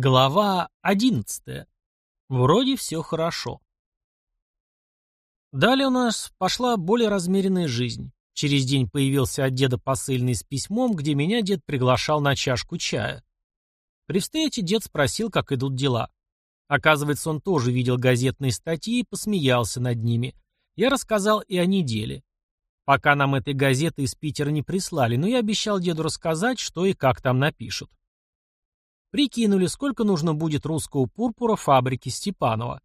Глава 11. Вроде все хорошо. Далее у нас пошла более размеренная жизнь. Через день появился от деда посыльный с письмом, где меня дед приглашал на чашку чая. При встрече дед спросил, как идут дела. Оказывается, он тоже видел газетные статьи и посмеялся над ними. Я рассказал и о неделе. Пока нам этой газеты из Питера не прислали, но я обещал деду рассказать, что и как там напишут. Прикинули, сколько нужно будет русского пурпура фабрики Степанова.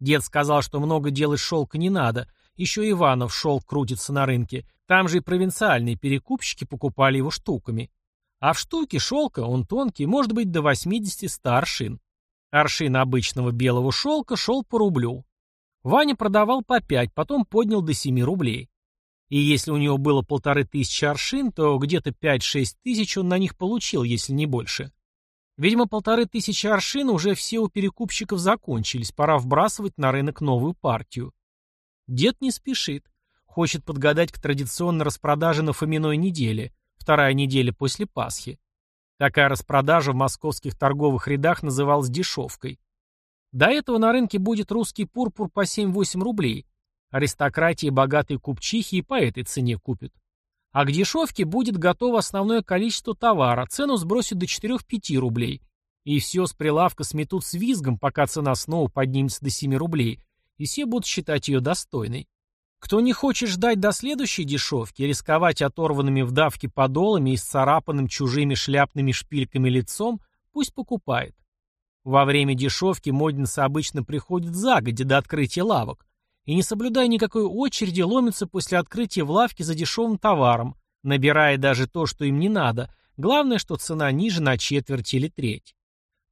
Дед сказал, что много делать шелка не надо, еще Иванов шелк крутится на рынке, там же и провинциальные перекупщики покупали его штуками. А в штуке шелка он тонкий, может быть до 80-100 аршин. Аршин обычного белого шелка шел по рублю. Ваня продавал по 5, потом поднял до 7 рублей. И если у него было полторы тысячи аршин, то где-то 5-6 тысяч он на них получил, если не больше. Видимо, полторы тысячи аршин уже все у перекупщиков закончились, пора вбрасывать на рынок новую партию. Дед не спешит. Хочет подгадать к традиционной распродаже на Фоминой неделе, вторая неделя после Пасхи. Такая распродажа в московских торговых рядах называлась дешевкой. До этого на рынке будет русский пурпур по 7-8 рублей. Аристократии, богатые купчихи и по этой цене купят. А к дешевке будет готово основное количество товара, цену сбросят до 4-5 рублей. И все с прилавка сметут с визгом, пока цена снова поднимется до 7 рублей, и все будут считать ее достойной. Кто не хочет ждать до следующей дешевки, рисковать оторванными в давке подолами и сцарапанным чужими шляпными шпильками лицом, пусть покупает. Во время дешевки модницы обычно приходят загодя до открытия лавок, и, не соблюдая никакой очереди, ломятся после открытия в лавке за дешевым товаром, набирая даже то, что им не надо, главное, что цена ниже на четверть или треть.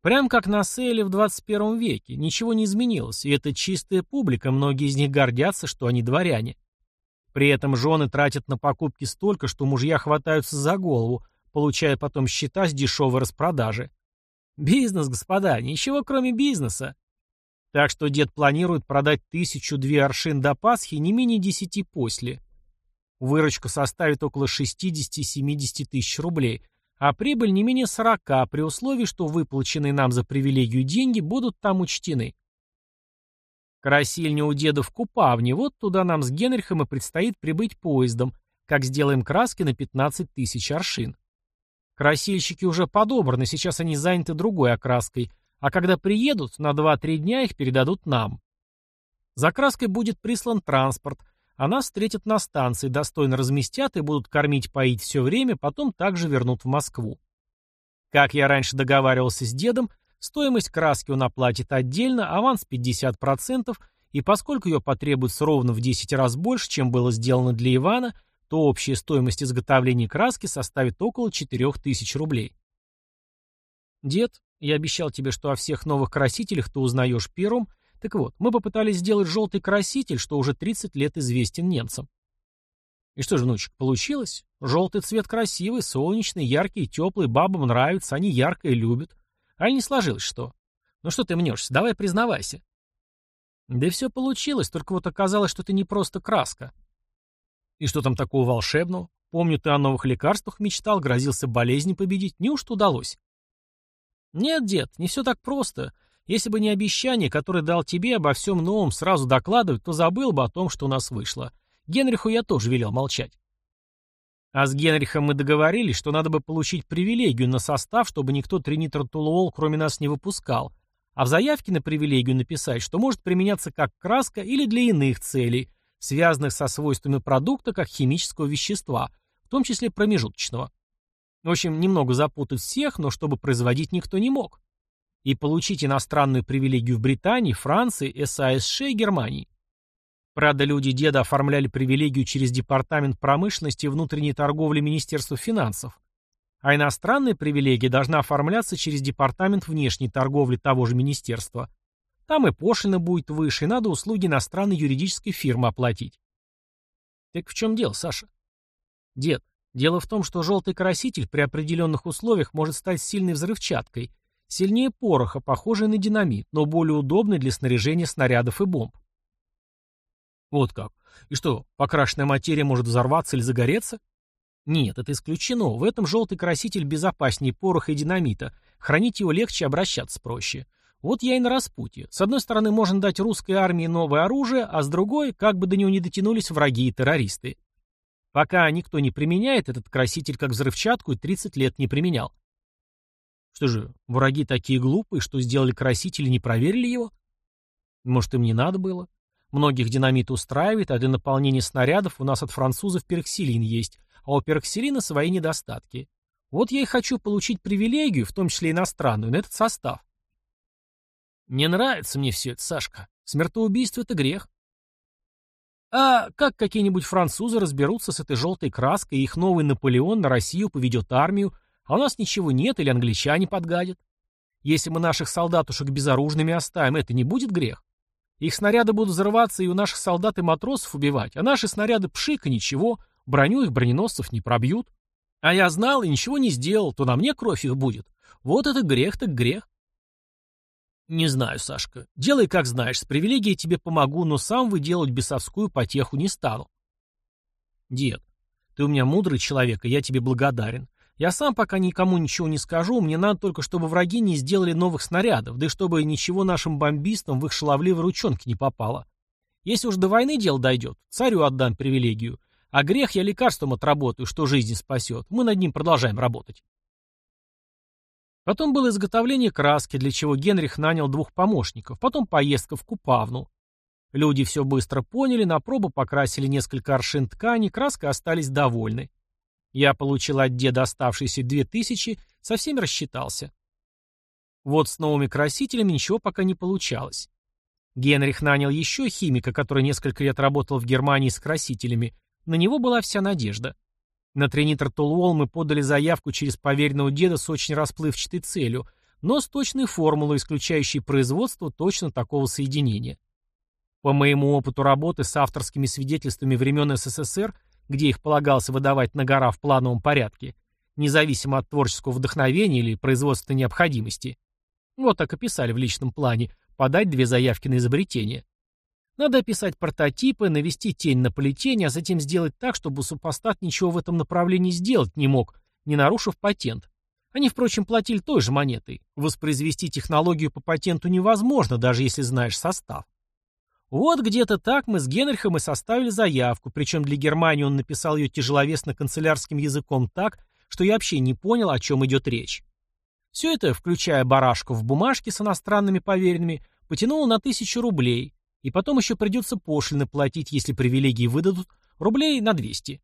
Прям как на сейле в 21 веке, ничего не изменилось, и это чистая публика, многие из них гордятся, что они дворяне. При этом жены тратят на покупки столько, что мужья хватаются за голову, получая потом счета с дешевой распродажи. Бизнес, господа, ничего кроме бизнеса. Так что дед планирует продать тысячу-две аршин до Пасхи, не менее десяти после. Выручка составит около 60-70 тысяч рублей, а прибыль не менее 40, при условии, что выплаченные нам за привилегию деньги будут там учтены. Красильня у деда в Купавне, вот туда нам с Генрихом и предстоит прибыть поездом, как сделаем краски на 15 тысяч аршин. Красильщики уже подобраны, сейчас они заняты другой окраской – а когда приедут, на 2-3 дня их передадут нам. За краской будет прислан транспорт, а нас встретят на станции, достойно разместят и будут кормить-поить все время, потом также вернут в Москву. Как я раньше договаривался с дедом, стоимость краски он оплатит отдельно, аванс 50%, и поскольку ее потребуется ровно в 10 раз больше, чем было сделано для Ивана, то общая стоимость изготовления краски составит около 4000 рублей. Дед, я обещал тебе, что о всех новых красителях ты узнаешь первым. Так вот, мы попытались сделать желтый краситель, что уже 30 лет известен немцам. И что же, внучек, получилось? Желтый цвет красивый, солнечный, яркий, теплый, бабам нравится, они ярко и любят. А не сложилось что? Ну что ты мнешься, давай признавайся. Да и все получилось, только вот оказалось, что ты не просто краска. И что там такого волшебного? Помню, ты о новых лекарствах мечтал, грозился болезни победить. Неужто удалось? «Нет, дед, не все так просто. Если бы не обещание, которое дал тебе обо всем новом сразу докладывать, то забыл бы о том, что у нас вышло. Генриху я тоже велел молчать». А с Генрихом мы договорились, что надо бы получить привилегию на состав, чтобы никто тринитротулуол кроме нас не выпускал, а в заявке на привилегию написать, что может применяться как краска или для иных целей, связанных со свойствами продукта как химического вещества, в том числе промежуточного. В общем, немного запутать всех, но чтобы производить никто не мог. И получить иностранную привилегию в Британии, Франции, САСШ и Германии. Правда, люди деда оформляли привилегию через Департамент промышленности и внутренней торговли Министерства финансов. А иностранные привилегии должна оформляться через Департамент внешней торговли того же министерства. Там и пошлина будет выше, и надо услуги иностранной юридической фирмы оплатить. Так в чем дело, Саша? Дед, Дело в том, что желтый краситель при определенных условиях может стать сильной взрывчаткой, сильнее пороха, похожей на динамит, но более удобной для снаряжения снарядов и бомб. Вот как. И что, покрашенная материя может взорваться или загореться? Нет, это исключено. В этом желтый краситель безопаснее пороха и динамита. Хранить его легче, обращаться проще. Вот я и на распутье. С одной стороны, можно дать русской армии новое оружие, а с другой, как бы до него не дотянулись враги и террористы. Пока никто не применяет, этот краситель как взрывчатку и 30 лет не применял. Что же, враги такие глупые, что сделали краситель и не проверили его? Может, им не надо было? Многих динамит устраивает, а для наполнения снарядов у нас от французов пероксилин есть, а у пероксилина свои недостатки. Вот я и хочу получить привилегию, в том числе иностранную, на этот состав. Не нравится мне все это, Сашка. Смертоубийство — это грех. А как какие-нибудь французы разберутся с этой желтой краской, и их новый Наполеон на Россию поведет армию, а у нас ничего нет или англичане подгадят? Если мы наших солдатушек безоружными оставим, это не будет грех? Их снаряды будут взрываться и у наших солдат и матросов убивать, а наши снаряды пшик и ничего, броню их броненосцев не пробьют. А я знал и ничего не сделал, то на мне кровь их будет. Вот это грех так грех. «Не знаю, Сашка. Делай, как знаешь. С привилегией тебе помогу, но сам выделать бесовскую потеху не стану». «Дед, ты у меня мудрый человек, и я тебе благодарен. Я сам пока никому ничего не скажу, мне надо только, чтобы враги не сделали новых снарядов, да и чтобы ничего нашим бомбистам в их шаловливые ручонки не попало. Если уж до войны дело дойдет, царю отдам привилегию. А грех я лекарством отработаю, что жизнь спасет. Мы над ним продолжаем работать». Потом было изготовление краски, для чего Генрих нанял двух помощников, потом поездка в Купавну. Люди все быстро поняли, на пробу покрасили несколько аршин ткани, краской остались довольны. Я получил от деда оставшиеся две тысячи, совсем рассчитался. Вот с новыми красителями ничего пока не получалось. Генрих нанял еще химика, который несколько лет работал в Германии с красителями. На него была вся надежда. На тренитор Тулуол мы подали заявку через поверенного деда с очень расплывчатой целью, но с точной формулой, исключающей производство точно такого соединения. По моему опыту работы с авторскими свидетельствами времен СССР, где их полагалось выдавать на гора в плановом порядке, независимо от творческого вдохновения или производственной необходимости, вот так и писали в личном плане, подать две заявки на изобретение. Надо описать прототипы, навести тень на полетение, а затем сделать так, чтобы супостат ничего в этом направлении сделать не мог, не нарушив патент. Они, впрочем, платили той же монетой. Воспроизвести технологию по патенту невозможно, даже если знаешь состав. Вот где-то так мы с Генрихом и составили заявку, причем для Германии он написал ее тяжеловесно-канцелярским языком так, что я вообще не понял, о чем идет речь. Все это, включая барашку в бумажке с иностранными поверенными, потянуло на тысячу рублей, и потом еще придется пошлины платить, если привилегии выдадут, рублей на 200.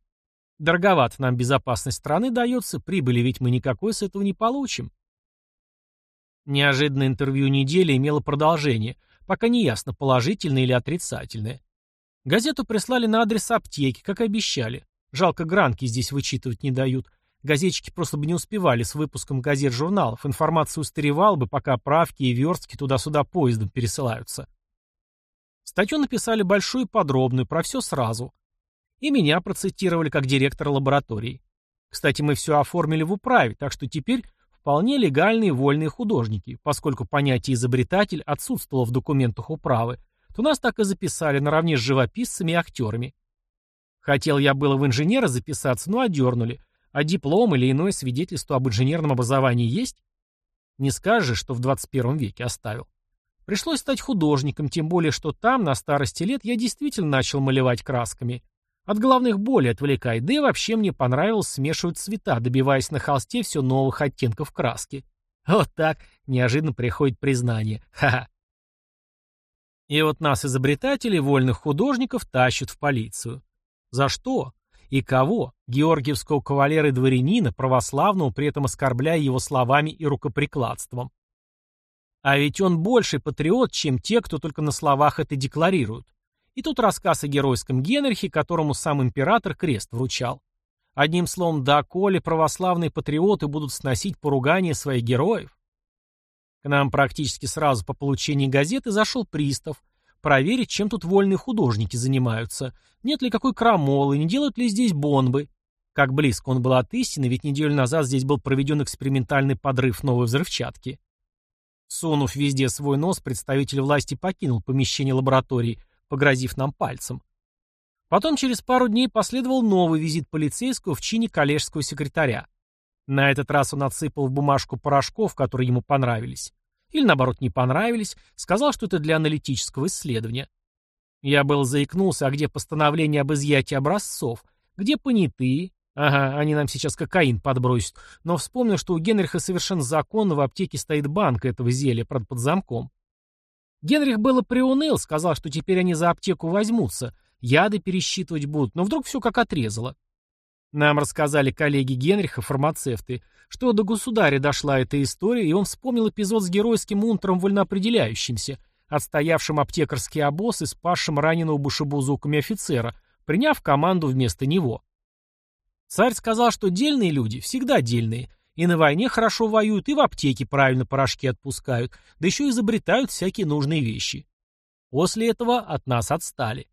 Дороговато нам безопасность страны дается, прибыли ведь мы никакой с этого не получим. Неожиданное интервью недели имело продолжение, пока не ясно, положительное или отрицательное. Газету прислали на адрес аптеки, как и обещали. Жалко, гранки здесь вычитывать не дают. Газетчики просто бы не успевали с выпуском газет-журналов. Информация устаревала бы, пока правки и верстки туда-сюда поездом пересылаются. Статью написали большую и подробную, про все сразу. И меня процитировали как директора лаборатории. Кстати, мы все оформили в управе, так что теперь вполне легальные вольные художники, поскольку понятие «изобретатель» отсутствовало в документах управы, то нас так и записали наравне с живописцами и актерами. Хотел я было в инженера записаться, но одернули. А диплом или иное свидетельство об инженерном образовании есть? Не скажешь, что в 21 веке оставил. Пришлось стать художником, тем более, что там, на старости лет, я действительно начал малевать красками. От главных болей отвлекай, да и вообще мне понравилось смешивать цвета, добиваясь на холсте все новых оттенков краски. Вот так неожиданно приходит признание. Ха-ха. И вот нас, изобретателей, вольных художников, тащат в полицию. За что? И кого? Георгиевского кавалера и дворянина, православного, при этом оскорбляя его словами и рукоприкладством. А ведь он больше патриот, чем те, кто только на словах это декларируют. И тут рассказ о геройском Генрихе, которому сам император крест вручал. Одним словом, да коли православные патриоты будут сносить поругание своих героев? К нам практически сразу по получении газеты зашел пристав, проверить, чем тут вольные художники занимаются, нет ли какой крамолы, не делают ли здесь бомбы. Как близко он был от истины, ведь неделю назад здесь был проведен экспериментальный подрыв новой взрывчатки. Сунув везде свой нос, представитель власти покинул помещение лаборатории, погрозив нам пальцем. Потом через пару дней последовал новый визит полицейского в чине коллежского секретаря. На этот раз он отсыпал в бумажку порошков, которые ему понравились. Или, наоборот, не понравились, сказал, что это для аналитического исследования. Я был заикнулся, а где постановление об изъятии образцов, где понятые, Ага, они нам сейчас кокаин подбросят. Но вспомнил, что у Генриха совершенно законно в аптеке стоит банка этого зелья, правда, под замком. Генрих было приуныл, сказал, что теперь они за аптеку возьмутся, яды пересчитывать будут, но вдруг все как отрезало. Нам рассказали коллеги Генриха, фармацевты, что до государя дошла эта история, и он вспомнил эпизод с геройским унтером вольноопределяющимся, отстоявшим аптекарский обоз и спасшим раненого башебузуками офицера, приняв команду вместо него. Царь сказал, что дельные люди всегда дельные, и на войне хорошо воюют, и в аптеке правильно порошки отпускают, да еще изобретают всякие нужные вещи. После этого от нас отстали.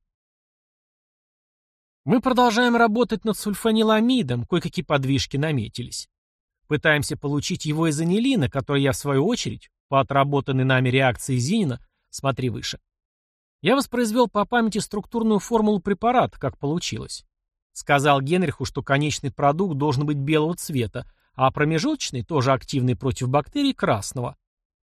Мы продолжаем работать над сульфаниламидом, кое-какие подвижки наметились. Пытаемся получить его из анилина, который я, в свою очередь, по отработанной нами реакции Зинина, смотри выше. Я воспроизвел по памяти структурную формулу препарата, как получилось. Сказал Генриху, что конечный продукт должен быть белого цвета, а промежуточный, тоже активный против бактерий, красного.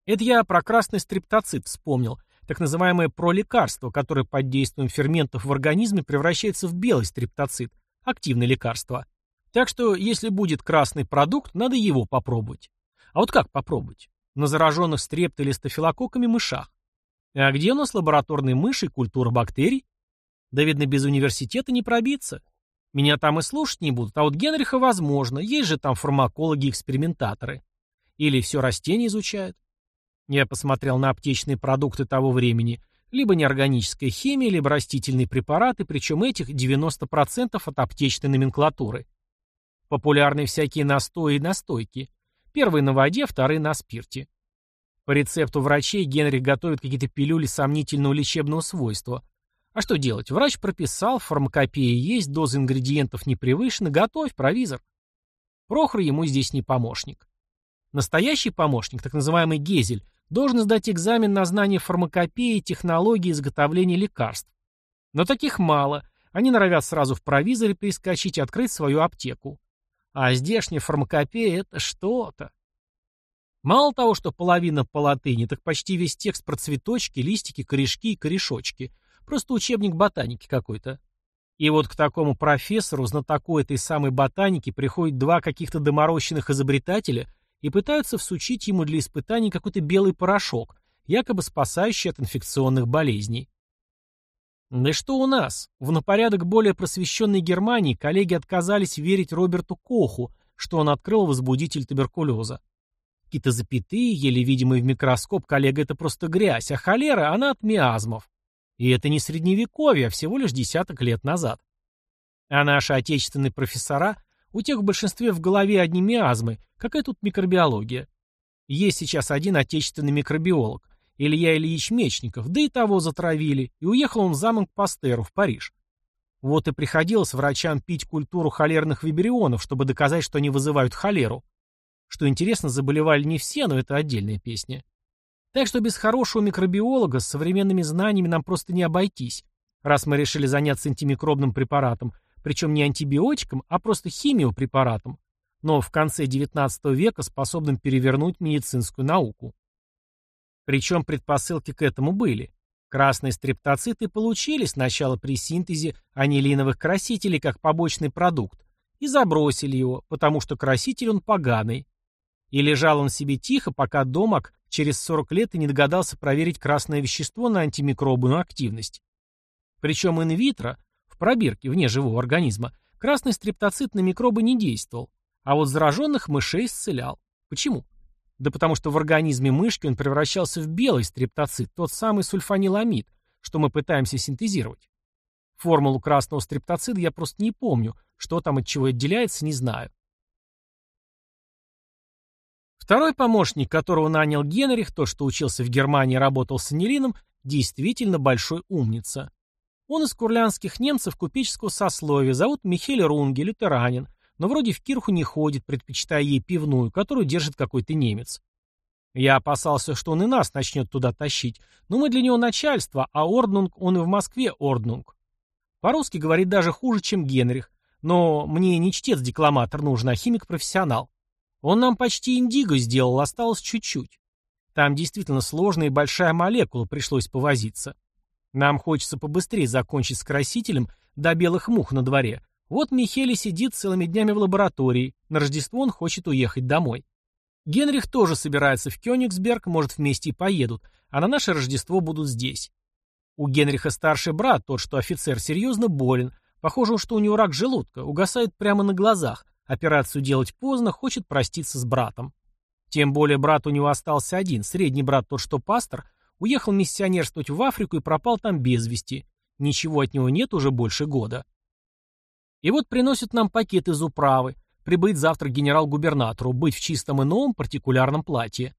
Это я про красный стриптоцит вспомнил, так называемое пролекарство, которое под действием ферментов в организме превращается в белый стриптоцит, активное лекарство. Так что, если будет красный продукт, надо его попробовать. А вот как попробовать? На зараженных стрепт или стафилококками мышах. А где у нас лабораторные мыши и культура бактерий? Да, видно, без университета не пробиться. Меня там и слушать не будут, а вот Генриха возможно, есть же там фармакологи-экспериментаторы. Или все растения изучают. Я посмотрел на аптечные продукты того времени, либо неорганическая химия, либо растительные препараты, причем этих 90% от аптечной номенклатуры. Популярны всякие настои и настойки. Первые на воде, вторые на спирте. По рецепту врачей Генрих готовит какие-то пилюли сомнительного лечебного свойства, а что делать? Врач прописал, фармакопия есть, доза ингредиентов не превышена, готовь, провизор. Прохор ему здесь не помощник. Настоящий помощник, так называемый Гезель, должен сдать экзамен на знание фармакопии и технологии изготовления лекарств. Но таких мало, они норовят сразу в провизоре перескочить и открыть свою аптеку. А здешняя фармакопея – это что-то. Мало того, что половина по латыни, так почти весь текст про цветочки, листики, корешки и корешочки. Просто учебник ботаники какой-то. И вот к такому профессору, знатоку этой самой ботаники, приходят два каких-то доморощенных изобретателя и пытаются всучить ему для испытаний какой-то белый порошок, якобы спасающий от инфекционных болезней. Да что у нас? В на порядок более просвещенной Германии коллеги отказались верить Роберту Коху, что он открыл возбудитель туберкулеза. Какие-то запятые, еле видимые в микроскоп, коллега, это просто грязь, а холера, она от миазмов. И это не средневековье, а всего лишь десяток лет назад. А наши отечественные профессора, у тех в большинстве в голове одни миазмы, какая тут микробиология. Есть сейчас один отечественный микробиолог, Илья Ильич Мечников, да и того затравили, и уехал он в замок Пастеру в Париж. Вот и приходилось врачам пить культуру холерных вибрионов, чтобы доказать, что они вызывают холеру. Что интересно, заболевали не все, но это отдельная песня. Так что без хорошего микробиолога с современными знаниями нам просто не обойтись, раз мы решили заняться антимикробным препаратом, причем не антибиотиком, а просто химиопрепаратом, но в конце XIX века способным перевернуть медицинскую науку. Причем предпосылки к этому были. Красные стрептоциты получились сначала при синтезе анилиновых красителей как побочный продукт и забросили его, потому что краситель он поганый. И лежал он себе тихо, пока домок. Через 40 лет и не догадался проверить красное вещество на антимикробную активность. Причем инвитро, в пробирке, вне живого организма, красный стрептоцит на микробы не действовал, а вот зараженных мышей исцелял. Почему? Да потому что в организме мышки он превращался в белый стрептоцит, тот самый сульфаниламид, что мы пытаемся синтезировать. Формулу красного стрептоцида я просто не помню, что там от чего отделяется, не знаю. Второй помощник, которого нанял Генрих, то, что учился в Германии и работал с Анерином, действительно большой умница. Он из курлянских немцев купеческого сословия, зовут Михель Рунге, лютеранин, но вроде в кирху не ходит, предпочитая ей пивную, которую держит какой-то немец. Я опасался, что он и нас начнет туда тащить, но мы для него начальство, а орднунг он и в Москве орднунг. По-русски говорит даже хуже, чем Генрих, но мне не чтец-декламатор нужен, а химик-профессионал. Он нам почти индиго сделал, осталось чуть-чуть. Там действительно сложная и большая молекула, пришлось повозиться. Нам хочется побыстрее закончить с красителем до белых мух на дворе. Вот Михели сидит целыми днями в лаборатории, на Рождество он хочет уехать домой. Генрих тоже собирается в Кёнигсберг, может, вместе и поедут, а на наше Рождество будут здесь. У Генриха старший брат, тот, что офицер, серьезно болен. Похоже, что у него рак желудка, угасает прямо на глазах, Операцию делать поздно, хочет проститься с братом. Тем более брат у него остался один, средний брат тот, что пастор, уехал миссионерствовать в Африку и пропал там без вести. Ничего от него нет уже больше года. И вот приносят нам пакет из управы. Прибыть завтра генерал-губернатору, быть в чистом и новом партикулярном платье.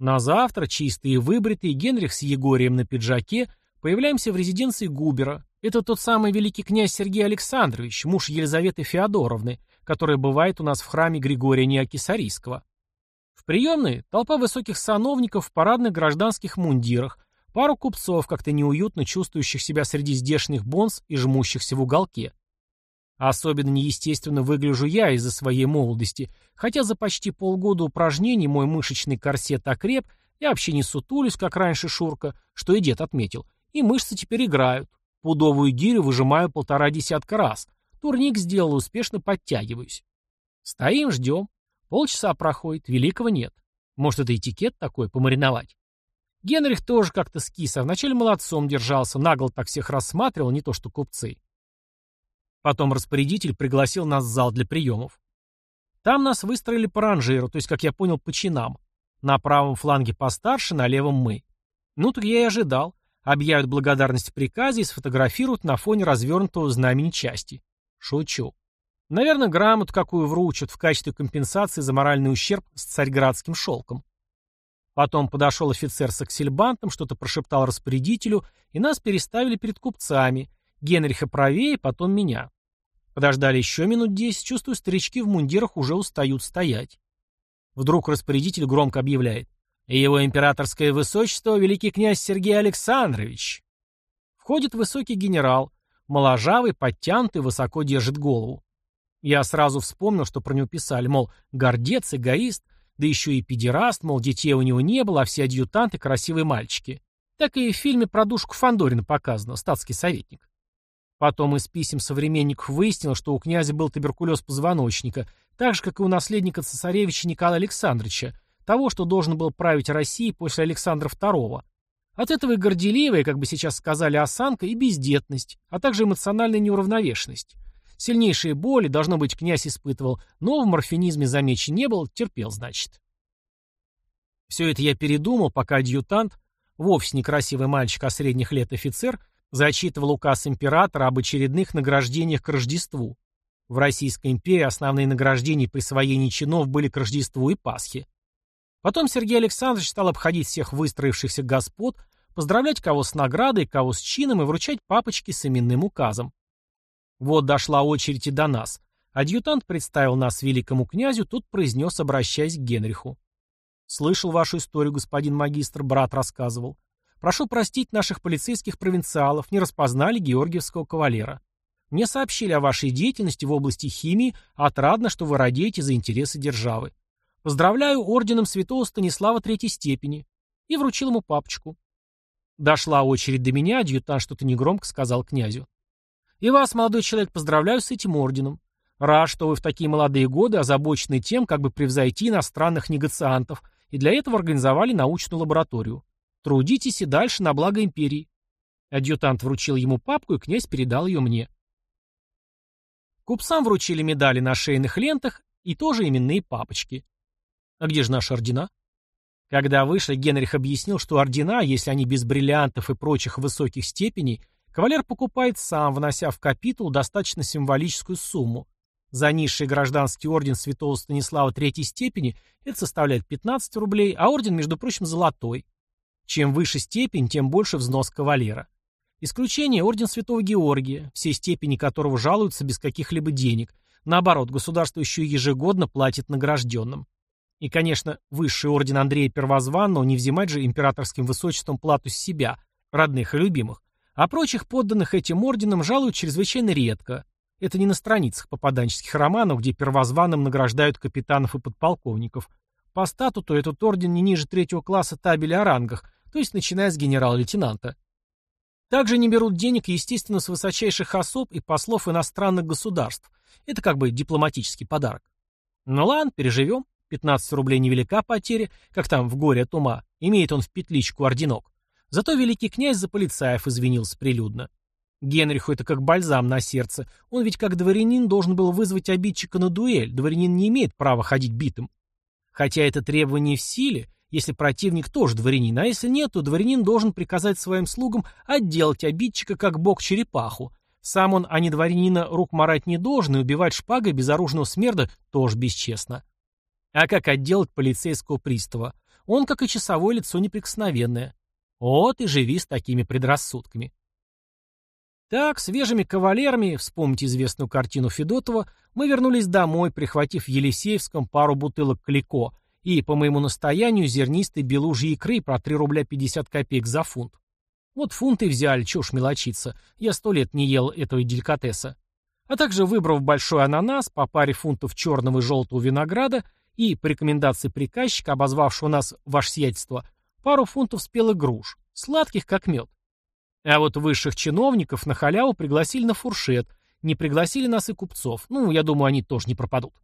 На завтра, чистые и выбритые, Генрих с Егорием на пиджаке, появляемся в резиденции Губера. Это тот самый великий князь Сергей Александрович, муж Елизаветы Феодоровны, которая бывает у нас в храме Григория Неокисарийского. В приемной толпа высоких сановников в парадных гражданских мундирах, пару купцов, как-то неуютно чувствующих себя среди здешних бонс и жмущихся в уголке. Особенно неестественно выгляжу я из-за своей молодости, хотя за почти полгода упражнений мой мышечный корсет окреп, я вообще не сутулюсь, как раньше Шурка, что и дед отметил, и мышцы теперь играют. Пудовую гирю выжимаю полтора десятка раз, Турник сделал, успешно подтягиваюсь. Стоим, ждем. Полчаса проходит, великого нет. Может, это этикет такой, помариновать? Генрих тоже как-то скис, а вначале молодцом держался, нагло так всех рассматривал, не то что купцы. Потом распорядитель пригласил нас в зал для приемов. Там нас выстроили по ранжиру, то есть, как я понял, по чинам. На правом фланге постарше, на левом мы. Ну, так я и ожидал. Объявят благодарность в приказе и сфотографируют на фоне развернутого знамени части. Шучу. Наверное, грамот какую вручат в качестве компенсации за моральный ущерб с царьградским шелком. Потом подошел офицер с аксельбантом, что-то прошептал распорядителю, и нас переставили перед купцами, Генриха правее, потом меня. Подождали еще минут десять, чувствую, старички в мундирах уже устают стоять. Вдруг распорядитель громко объявляет. Его императорское высочество, великий князь Сергей Александрович. Входит высокий генерал, Моложавый, подтянутый, высоко держит голову. Я сразу вспомнил, что про него писали, мол, гордец, эгоист, да еще и педераст, мол, детей у него не было, а все адъютанты – красивые мальчики. Так и в фильме про душку Фандорина показано, статский советник. Потом из писем современников выяснил, что у князя был туберкулез позвоночника, так же, как и у наследника цесаревича Николая Александровича, того, что должен был править Россией после Александра II, от этого и горделивая, как бы сейчас сказали, осанка и бездетность, а также эмоциональная неуравновешенность. Сильнейшие боли, должно быть, князь испытывал, но в морфинизме замечен не был, терпел, значит. Все это я передумал, пока адъютант, вовсе некрасивый мальчик, а средних лет офицер, зачитывал указ императора об очередных награждениях к Рождеству. В Российской империи основные награждения при присвоения чинов были к Рождеству и Пасхе. Потом Сергей Александрович стал обходить всех выстроившихся господ, поздравлять кого с наградой, кого с чином и вручать папочки с именным указом. Вот дошла очередь и до нас. Адъютант представил нас великому князю, тут произнес, обращаясь к Генриху. «Слышал вашу историю, господин магистр, брат рассказывал. Прошу простить наших полицейских провинциалов, не распознали георгиевского кавалера. Мне сообщили о вашей деятельности в области химии, отрадно, что вы радеете за интересы державы. Поздравляю орденом святого Станислава третьей степени. И вручил ему папочку. Дошла очередь до меня, адъютант что-то негромко сказал князю. И вас, молодой человек, поздравляю с этим орденом. Рад, что вы в такие молодые годы озабочены тем, как бы превзойти иностранных негациантов, и для этого организовали научную лабораторию. Трудитесь и дальше на благо империи. Адъютант вручил ему папку, и князь передал ее мне. Купцам вручили медали на шейных лентах и тоже именные папочки. А где же наши ордена? Когда вышли, Генрих объяснил, что ордена, если они без бриллиантов и прочих высоких степеней, кавалер покупает сам, внося в капитул достаточно символическую сумму. За низший гражданский орден святого Станислава третьей степени это составляет 15 рублей, а орден, между прочим, золотой. Чем выше степень, тем больше взнос кавалера. Исключение – орден святого Георгия, все степени которого жалуются без каких-либо денег. Наоборот, государство еще ежегодно платит награжденным. И, конечно, высший орден Андрея Первозванного не взимать же императорским высочеством плату с себя, родных и любимых, а прочих подданных этим орденам жалуют чрезвычайно редко. Это не на страницах попаданческих романов, где Первозванным награждают капитанов и подполковников. По статуту этот орден не ниже третьего класса табеля о рангах, то есть начиная с генерала-лейтенанта. Также не берут денег, естественно, с высочайших особ и послов иностранных государств. Это как бы дипломатический подарок. Ну ладно, переживем. 15 рублей невелика потеря, как там в горе от ума, имеет он в петличку орденок. Зато великий князь за полицаев извинился прилюдно. Генриху это как бальзам на сердце. Он ведь как дворянин должен был вызвать обидчика на дуэль. Дворянин не имеет права ходить битым. Хотя это требование в силе, если противник тоже дворянин, а если нет, то дворянин должен приказать своим слугам отделать обидчика как бог черепаху. Сам он, а не дворянина, рук марать не должен, и убивать шпагой безоружного смерда тоже бесчестно. А как отделать полицейского пристава? Он, как и часовое, лицо неприкосновенное. Вот и живи с такими предрассудками. Так, свежими кавалерами, вспомните известную картину Федотова, мы вернулись домой, прихватив в Елисеевском пару бутылок клико и, по моему настоянию, зернистой белужьей икры про 3 рубля 50 копеек за фунт. Вот фунты взяли, чушь мелочиться, я сто лет не ел этого деликатеса. А также, выбрав большой ананас по паре фунтов черного и желтого винограда, и, по рекомендации приказчика, обозвавшего нас ваше сиятельство, пару фунтов спелых груш, сладких как мед. А вот высших чиновников на халяву пригласили на фуршет, не пригласили нас и купцов, ну, я думаю, они тоже не пропадут.